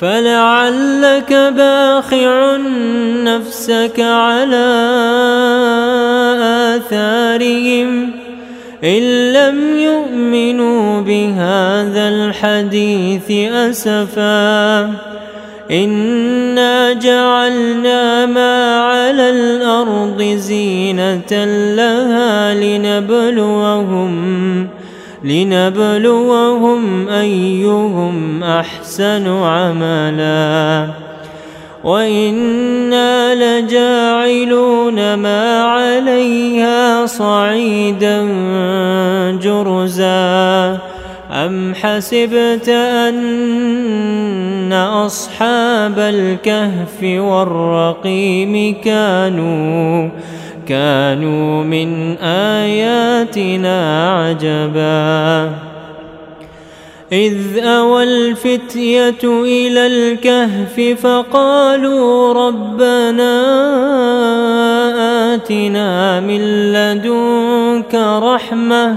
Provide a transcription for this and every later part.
فلعلك باخع نفسك على آثارهم إن لم يؤمنوا بهذا الحديث أسفا إنا جعلنا ما على الأرض زينة لها لنبلوهم لنبلوهم أيهم أحسن عملا. وإنا لجاعلون ما عليها صعيدا جرزا. أم حسبت أن أصحاب الكهف والرقيم كانوا كانوا من آياتنا عجبا. إذ أوى الفتية إلى الكهف فقالوا ربنا آتنا من لدنك رحمة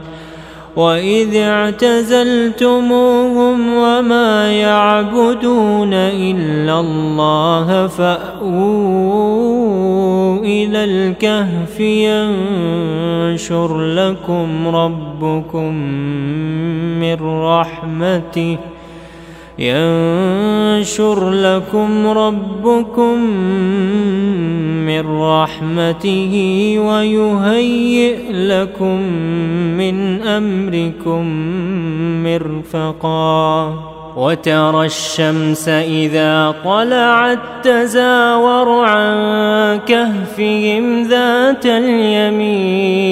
وإذ اعتزلتموهم وما يعبدون إلا الله فأووا إلى الكهف ينشر لكم ربكم من رحمته ينشر لكم ربكم من رحمته ويهيئ لكم من أمركم مرفقا. وترى الشمس إذا طلعت تزاور عن كهفهم ذات اليمين.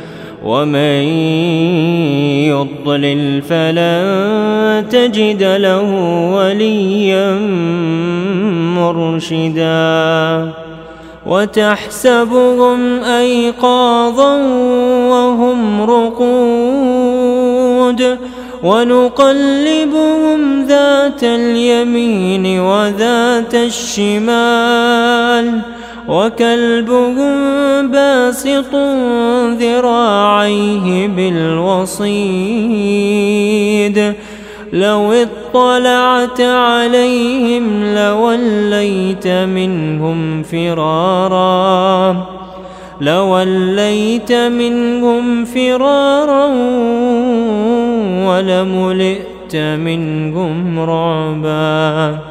ومن يضلل فلن تجد له وليا مرشدا. وتحسبهم أيقاظا وهم رقود. ونقلبهم ذات اليمين وذات الشمال. وكلبهم باسط ذراعيه بالوصيد لو اطلعت عليهم لوليت منهم فرارا لوليت منهم فرارا ولملئت منهم رعبا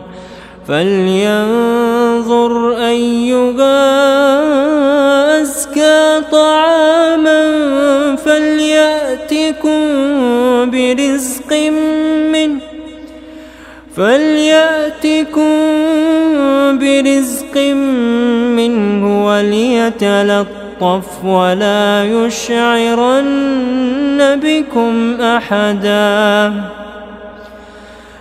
فلينظر أيها أزكى طعاما فليأتكم برزق منه فليأتكم برزق منه وليتلطف ولا يشعرن بكم أحدا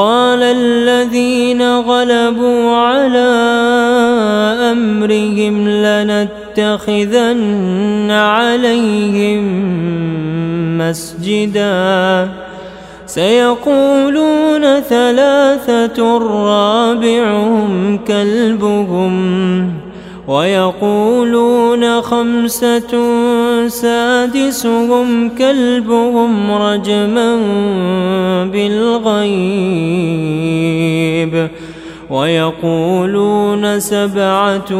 قال الذين غلبوا على أمرهم لنتخذن عليهم مسجداً. سيقولون ثلاثة رابعهم كلبهم. ويقولون خمسة سادسهم كلبهم رجما بالغيب ويقولون سبعة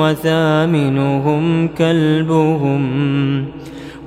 وثامنهم كلبهم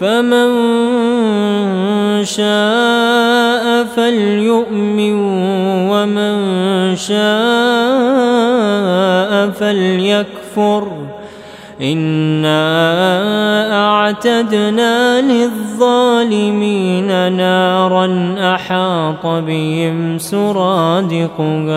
فمن شاء فليؤمن ومن شاء فليكفر. إنا أعتدنا للظالمين نارا أحاط بهم سرادقها.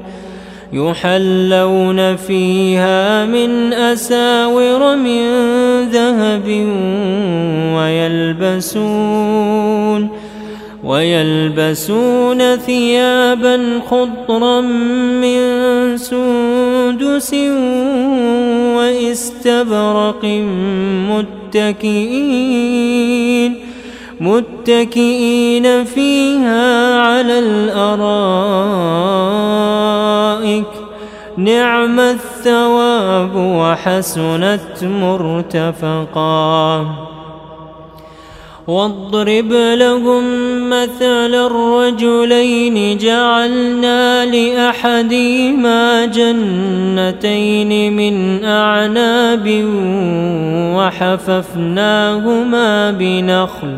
يحلون فيها من أساور من ذهب ويلبسون ويلبسون ثيابا خضرا من سندس واستبرق متكئين متكئين فيها على الأرائك. نعم الثواب وحسنت مرتفقا. واضرب لهم مثل الرجلين. جعلنا لأحدهما جنتين من أعناب وحففناهما بنخل.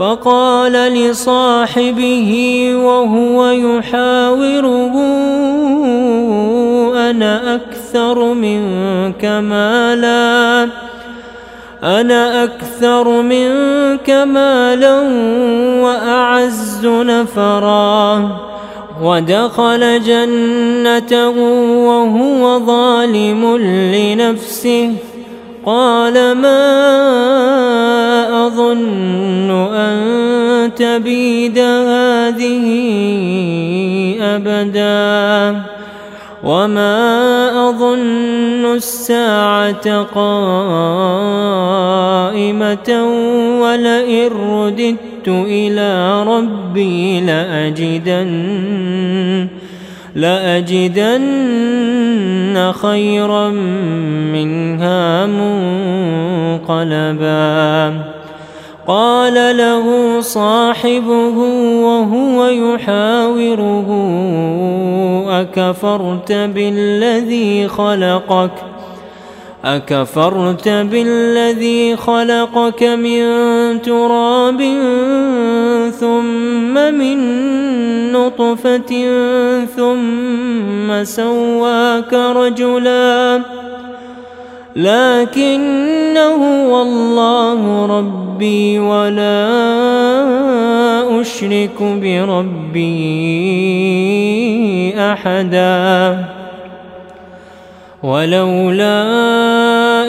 فقال لصاحبه وهو يحاوره أنا أكثر منك مالا؟ أنا أكثر منك مالا وأعز نفرا؟ ودخل جنته وهو ظالم لنفسه. قال ما أظن أن تبيد هذه أبدا وما أظن الساعة قائمة ولئن رددت إلى ربي لأجدن لأجدن خيرا منها منقلبا. قال له صاحبه وهو يحاوره أكفرت بالذي خلقك؟ أكفرت بالذي خلقك من تراب ثم من نطفة ثم سواك رجلا. لكنه والله ربي ولا أشرك بربي أحدا. ولولا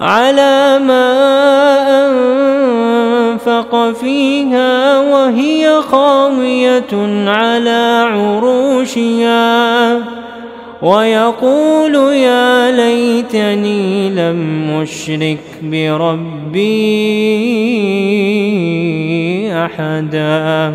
على ما أنفق فيها وهي خاوية على عروشها. ويقول يا ليتني لم أشرك بربي أحدا.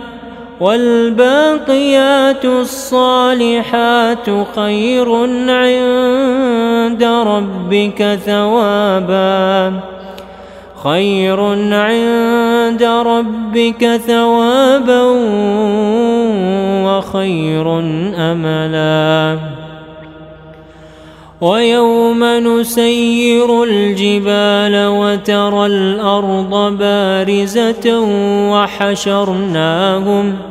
والباقيات الصالحات خير عند ربك ثوابا. خير عند ربك ثوابا وخير أملا. ويوم نسير الجبال وترى الأرض بارزة وحشرناهم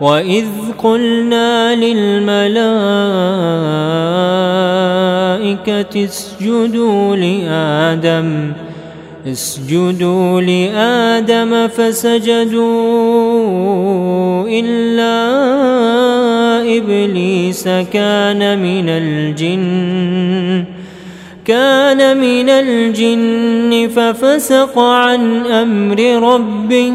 وإذ قلنا للملائكة اسجدوا لآدم اسجدوا لآدم فسجدوا إلا إبليس كان من الجن كان من الجن ففسق عن أمر ربه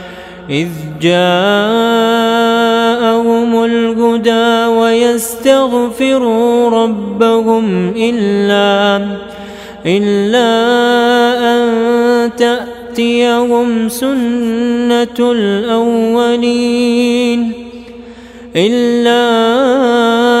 إذ جاءهم الهدى ويستغفروا ربهم إلا إلا أن تأتيهم سنة الأولين إلا أن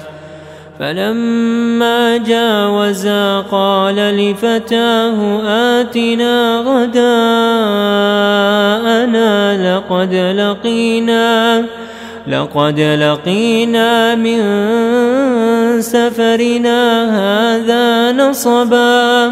فلما جاوزا قال لفتاه آتنا غداءنا لقد لقينا لقد لقينا من سفرنا هذا نصبا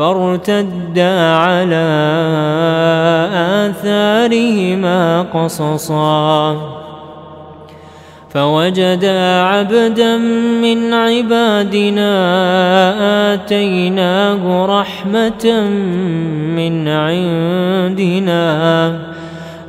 فارتدا على آثارهما قصصا. فوجدا عبدا من عبادنا آتيناه رحمة من عندنا.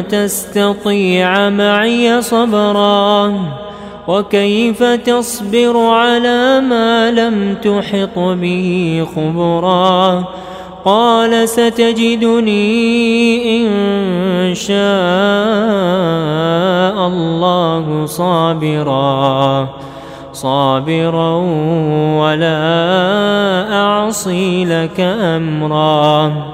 تستطيع معي صبرا وكيف تصبر على ما لم تحط به خبرا قال ستجدني إن شاء الله صابرا صابرا ولا أعصي لك أمرا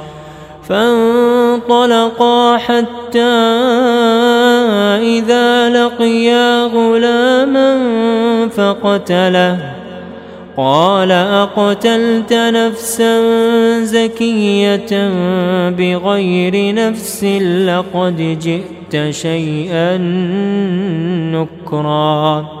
فانطلقا حتى إذا لقيا غلاما فقتله. قال أقتلت نفسا زكية بغير نفس لقد جئت شيئا نكرا.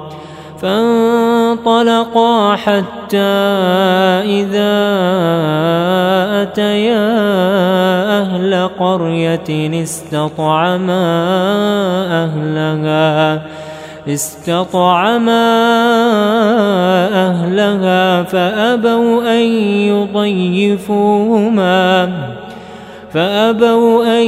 فانطلقا حتى إذا أتيا أهل قرية استطعما أهلها استطعما أهلها فأبوا أن يضيفوهما فأبوا أن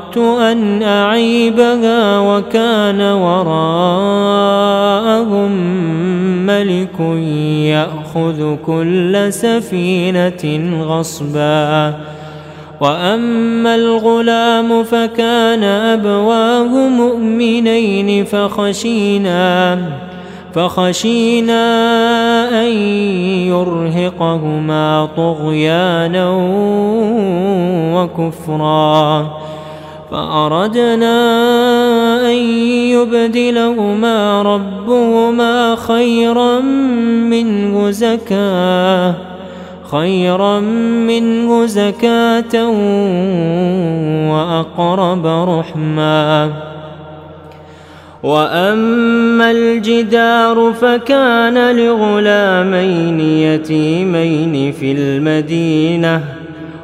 أن أعيبها وكان وراءهم ملك يأخذ كل سفينة غصبا. وأما الغلام فكان أبواه مؤمنين فخشينا فخشينا أن يرهقهما طغيانا وكفرا. فأردنا أن يبدلهما ربهما خيرا منه زكاة خيرا منه زكاة وأقرب رحمًا وأما الجدار فكان لغلامين يتيمين في المدينة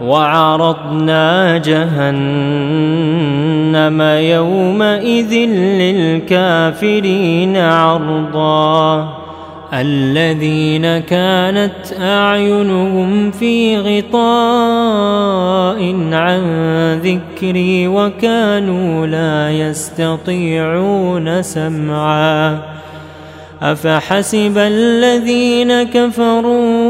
وعرضنا جهنم يومئذ للكافرين عرضا. الذين كانت أعينهم في غطاء عن ذكري وكانوا لا يستطيعون سمعا. أفحسب الذين كفروا